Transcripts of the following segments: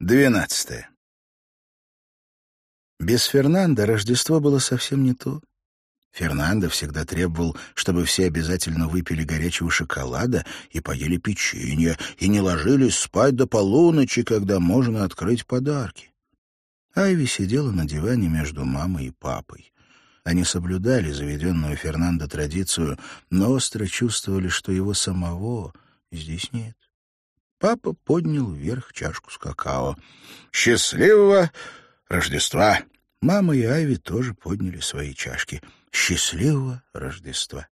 Двенадцатое. Без Фернанда Рождество было совсем не то. Фернандо всегда требовал, чтобы все обязательно выпили горячего шоколада и поели печенье, и не ложились спать до полуночи, когда можно открыть подарки. Айви сидела на диване между мамой и папой. Они соблюдали заведенную Фернандо традицию, но остро чувствовали, что его самого здесь нет. Папа поднял вверх чашку с какао. «Счастливого Рождества!» Мама и Айви тоже подняли свои чашки. «Счастливого Рождества!»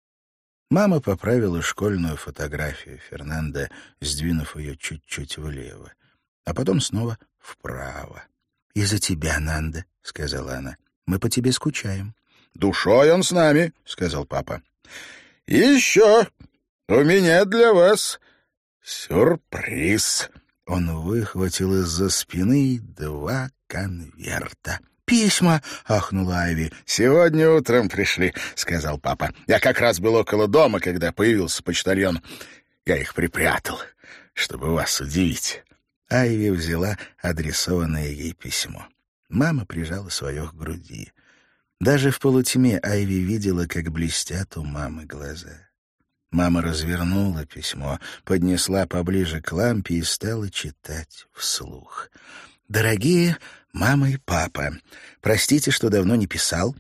Мама поправила школьную фотографию Фернанда, сдвинув ее чуть-чуть влево, а потом снова вправо. «Из-за тебя, Нанда», — сказала она. «Мы по тебе скучаем». «Душой он с нами», — сказал папа. еще у меня для вас «Сюрприз!» Он выхватил из-за спины два конверта. «Письма!» — ахнула Айви. «Сегодня утром пришли», — сказал папа. «Я как раз был около дома, когда появился почтальон. Я их припрятал, чтобы вас удивить». Айви взяла адресованное ей письмо. Мама прижала свое к груди. Даже в полутьме Айви видела, как блестят у мамы глаза. Мама развернула письмо, поднесла поближе к лампе и стала читать вслух. «Дорогие мама и папа, простите, что давно не писал.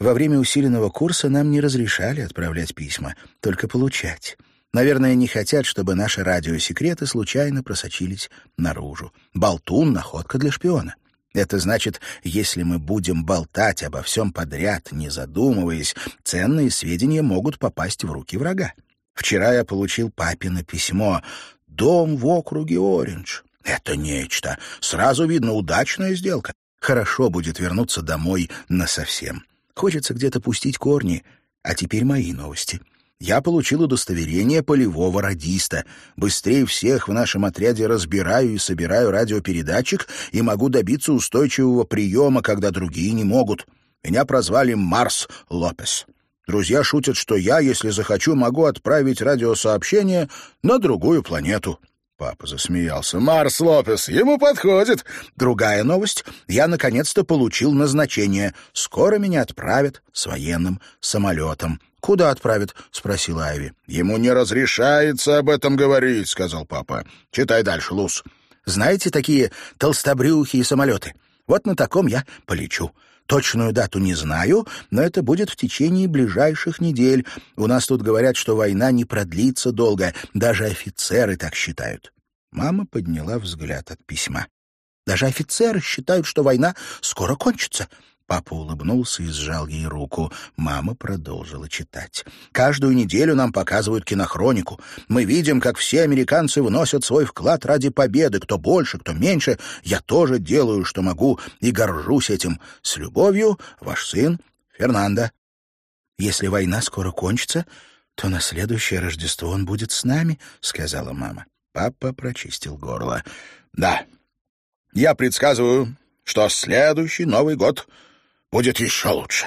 Во время усиленного курса нам не разрешали отправлять письма, только получать. Наверное, не хотят, чтобы наши радиосекреты случайно просочились наружу. Болтун — находка для шпиона». Это значит, если мы будем болтать обо всем подряд, не задумываясь, ценные сведения могут попасть в руки врага. Вчера я получил папино письмо. Дом в округе Ориндж. Это нечто. Сразу видно, удачная сделка. Хорошо будет вернуться домой насовсем. Хочется где-то пустить корни. А теперь мои новости. Я получил удостоверение полевого радиста. Быстрее всех в нашем отряде разбираю и собираю радиопередатчик и могу добиться устойчивого приема, когда другие не могут. Меня прозвали Марс Лопес. Друзья шутят, что я, если захочу, могу отправить радиосообщение на другую планету. Папа засмеялся. «Марс Лопес, ему подходит!» Другая новость. Я наконец-то получил назначение. Скоро меня отправят с военным самолетом. «Куда отправят?» — спросила Айви. «Ему не разрешается об этом говорить», — сказал папа. «Читай дальше, Лус». «Знаете такие толстобрюхие самолеты? Вот на таком я полечу. Точную дату не знаю, но это будет в течение ближайших недель. У нас тут говорят, что война не продлится долго. Даже офицеры так считают. Мама подняла взгляд от письма. Даже офицеры считают, что война скоро кончится. Папа улыбнулся и сжал ей руку. Мама продолжила читать. «Каждую неделю нам показывают кинохронику. Мы видим, как все американцы вносят свой вклад ради победы. Кто больше, кто меньше. Я тоже делаю, что могу, и горжусь этим. С любовью, ваш сын Фернандо». «Если война скоро кончится, то на следующее Рождество он будет с нами», — сказала мама. Папа прочистил горло. «Да, я предсказываю, что следующий Новый год будет еще лучше.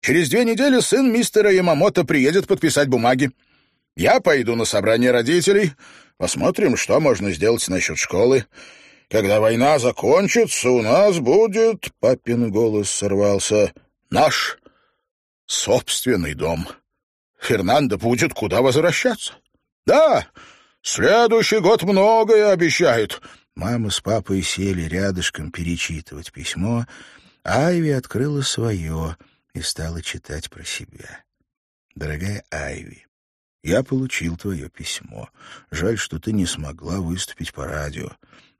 Через две недели сын мистера Ямамото приедет подписать бумаги. Я пойду на собрание родителей, посмотрим, что можно сделать насчет школы. Когда война закончится, у нас будет...» — папин голос сорвался. «Наш собственный дом. Фернандо будет куда возвращаться. Да, следующий год многое обещает». Мама с папой сели рядышком перечитывать письмо, Айви открыла свое и стала читать про себя. «Дорогая Айви, я получил твое письмо. Жаль, что ты не смогла выступить по радио.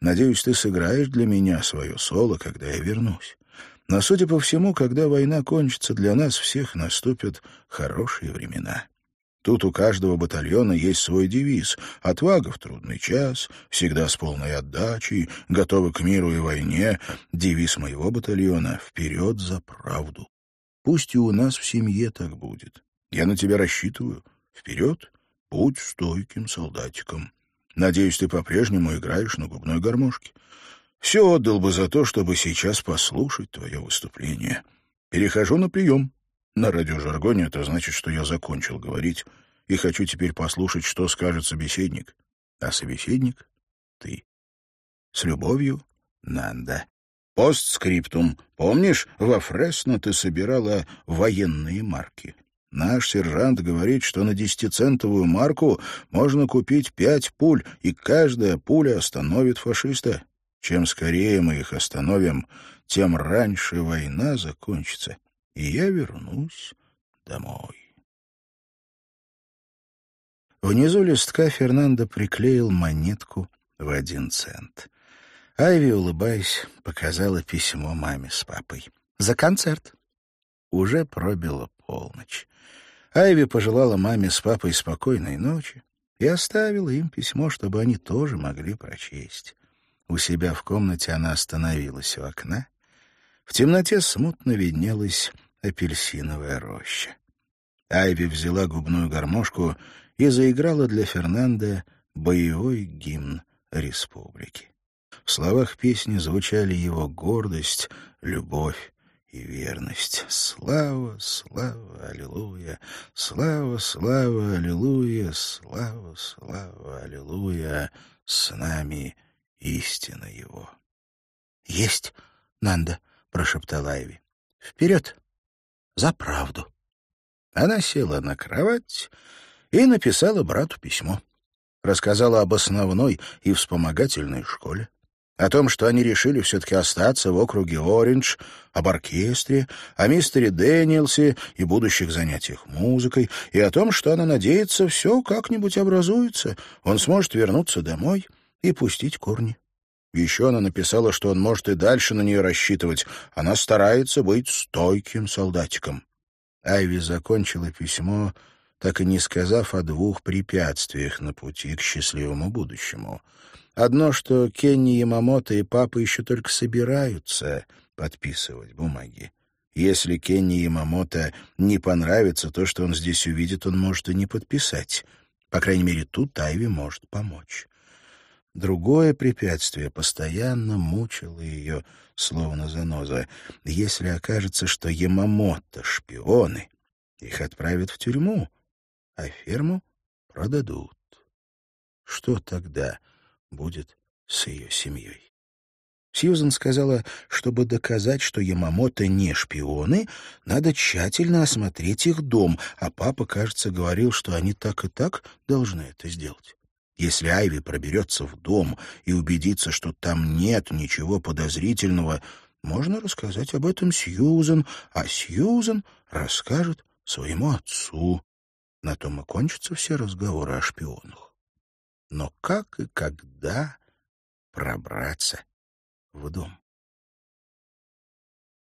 Надеюсь, ты сыграешь для меня свое соло, когда я вернусь. Но, судя по всему, когда война кончится, для нас всех наступят хорошие времена. Тут у каждого батальона есть свой девиз «Отвага в трудный час», «Всегда с полной отдачей», «Готовы к миру и войне». Девиз моего батальона «Вперед за правду». Пусть и у нас в семье так будет. Я на тебя рассчитываю. Вперед, будь стойким солдатиком. Надеюсь, ты по-прежнему играешь на губной гармошке. Все отдал бы за то, чтобы сейчас послушать твое выступление. Перехожу на прием. На радиожаргоне это значит, что я закончил говорить и хочу теперь послушать, что скажет собеседник. А собеседник — ты. С любовью, Нанда. Постскриптум. Помнишь, во Фресно ты собирала военные марки? Наш сержант говорит, что на десятицентовую марку можно купить пять пуль, и каждая пуля остановит фашиста. Чем скорее мы их остановим, тем раньше война закончится, и я вернусь домой. Внизу листка Фернандо приклеил монетку в один цент. Айви, улыбаясь, показала письмо маме с папой. «За концерт». Уже пробила полночь. Айви пожелала маме с папой спокойной ночи и оставила им письмо, чтобы они тоже могли прочесть. У себя в комнате она остановилась у окна. В темноте смутно виднелась апельсиновая роща. Айви взяла губную гармошку и заиграла для Фернанда боевой гимн республики. В словах песни звучали его гордость, любовь и верность. Слава, слава, аллилуйя, слава, слава, аллилуйя, слава, слава, аллилуйя, с нами истина его. — Есть, Нанда, — прошептала Айви. — Вперед! За правду! Она села на кровать и написала брату письмо. Рассказала об основной и вспомогательной школе, о том, что они решили все-таки остаться в округе Ориндж, об оркестре, о мистере Дэниелсе и будущих занятиях музыкой, и о том, что она надеется, все как-нибудь образуется, он сможет вернуться домой и пустить корни. Еще она написала, что он может и дальше на нее рассчитывать. Она старается быть стойким солдатиком. Айви закончила письмо, так и не сказав о двух препятствиях на пути к счастливому будущему — Одно, что Кенни Ямамото и папа еще только собираются подписывать бумаги. Если Кенни Ямамото не понравится то, что он здесь увидит, он может и не подписать. По крайней мере, тут Айви может помочь. Другое препятствие постоянно мучило ее, словно заноза. Если окажется, что Ямамото — шпионы, их отправят в тюрьму, а ферму продадут. Что тогда будет с ее семьей. Сьюзен сказала, чтобы доказать, что Ямамото не шпионы, надо тщательно осмотреть их дом, а папа, кажется, говорил, что они так и так должны это сделать. Если Айви проберется в дом и убедится, что там нет ничего подозрительного, можно рассказать об этом Сьюзен, а Сьюзен расскажет своему отцу. На том и кончатся все разговоры о шпионах. Но как и когда пробраться в дом?